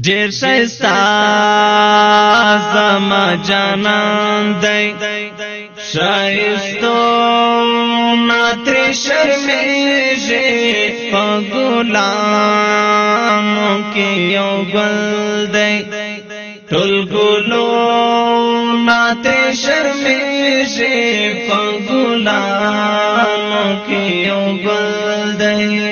دیر شایستا زما جانان دی شایستو ناتری شرمیشی پا گلانو کی یو گل دی تل گلو ناتری شرمیشی پا گلانو کی یو گل دی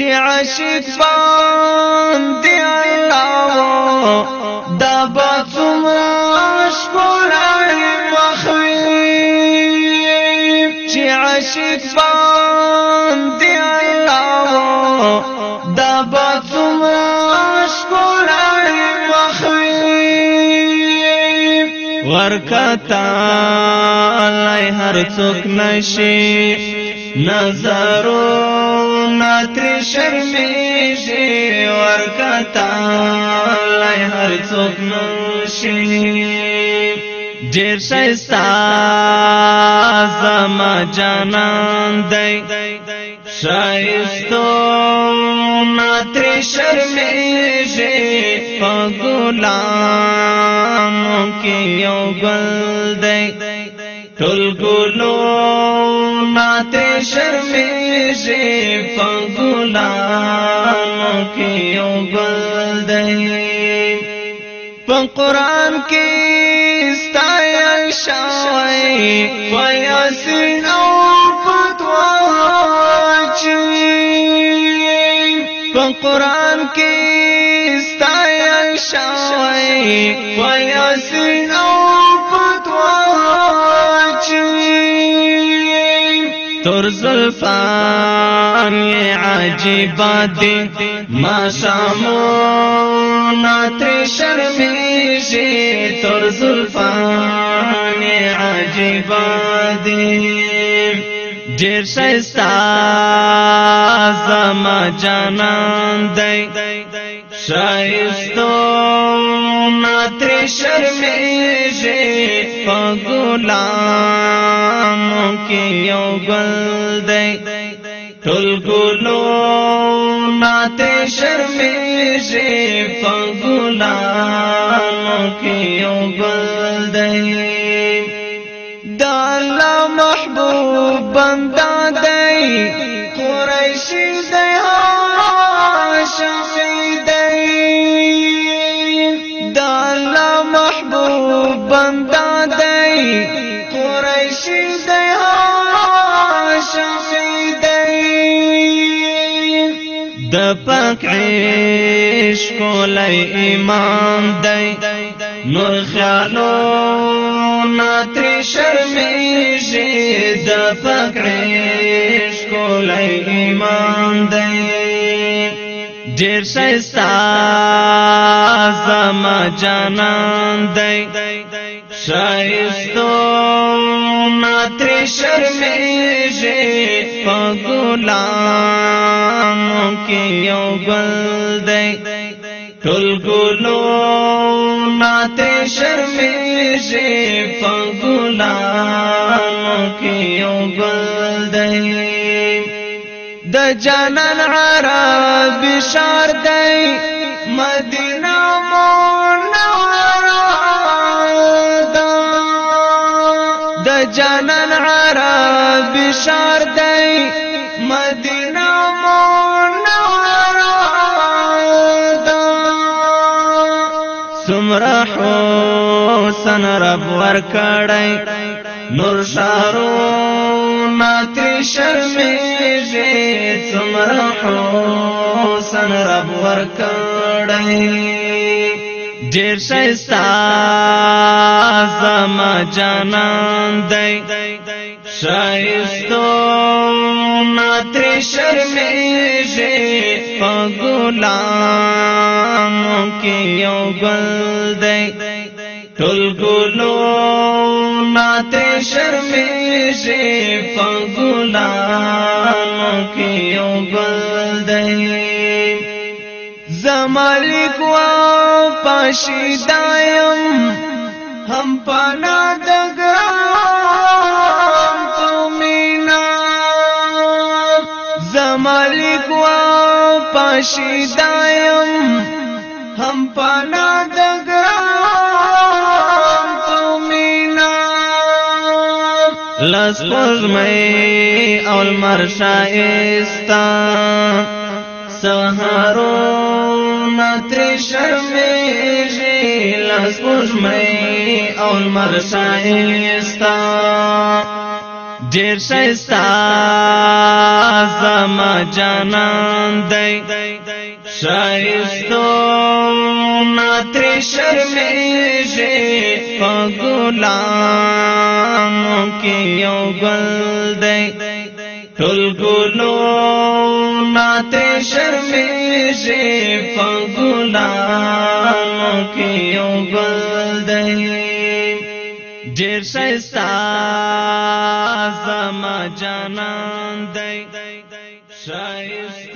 چې عاشقان دی الله دا به څومره شکرای مخوي چې عاشقان دی الله دا به څومره شکرای مخوي ورکتا الله هر څوک نشي نظرو ناتری شرمیشی ورکتا لای هر چوک نوشی دیر شایستا زما جانان دی شایستو ناتری شرمیشی پا گلانو کی یو گل دی ټول ګلو شرمیږي په ګلانو کې یو بل دی په قران کې استایل شوی و یاسین او فتوا چوي په قران کې استایل شوی و یاسین او تر زلفان یہ عجیبا دی ما شامون آتری شرمیشی تر زلفان یہ عجیبا دی ډیر شایستا زما جانان دی شایستو تر شرمېږي په ګلام کې یو ګل دی ټول ګلو ماته شرمېږي په ګلام کې یو ګل دی د الله محبوب بندا دی قریشي دی هاشم بندا دی قریشی دی هاشمی دی د پاک عشق لای ایمان دی نور خیالو ناتری شرمیشی د پاک عشق لای ایمان دی ډیر شایستا زما جانان دی شایستو ناتری شرمیشی پا گلامو کی یو گل دی ٹل گلو ناتری شرمیشی پا گلامو کی یو گل دی د جانان عرب شار دی مدینه جانان عرب شار دی مدینه منوره دا سمرا حسن رب ور کړی نور شارو ماتری شرمېږي سمرا حسن رب ور کړی ډیر شایستا زما جانان دی شایستو ناتر شرمیږي په ګلانو کې یو ګل دی ټول ګلو ناتر شرمیږي په ګلانو کې یو ګل دی زما لیکوال بخشی دایم هم پنا دگرام تومینا زمالک و پاشی دایم هم پنا دگرام تومینا لس پزمی اول مرشا استا سهارو ماتری شرمیږي لاس پوجمې او المر شایل یستا ډیر شایستا زما جانان دی شایستو ناتری شرمیږي په ګلانو کې یو ګل دی ټول ګلو ماتے شرمے سے فغلام کی اوبل دے دیر سستا زما جانان دے شایست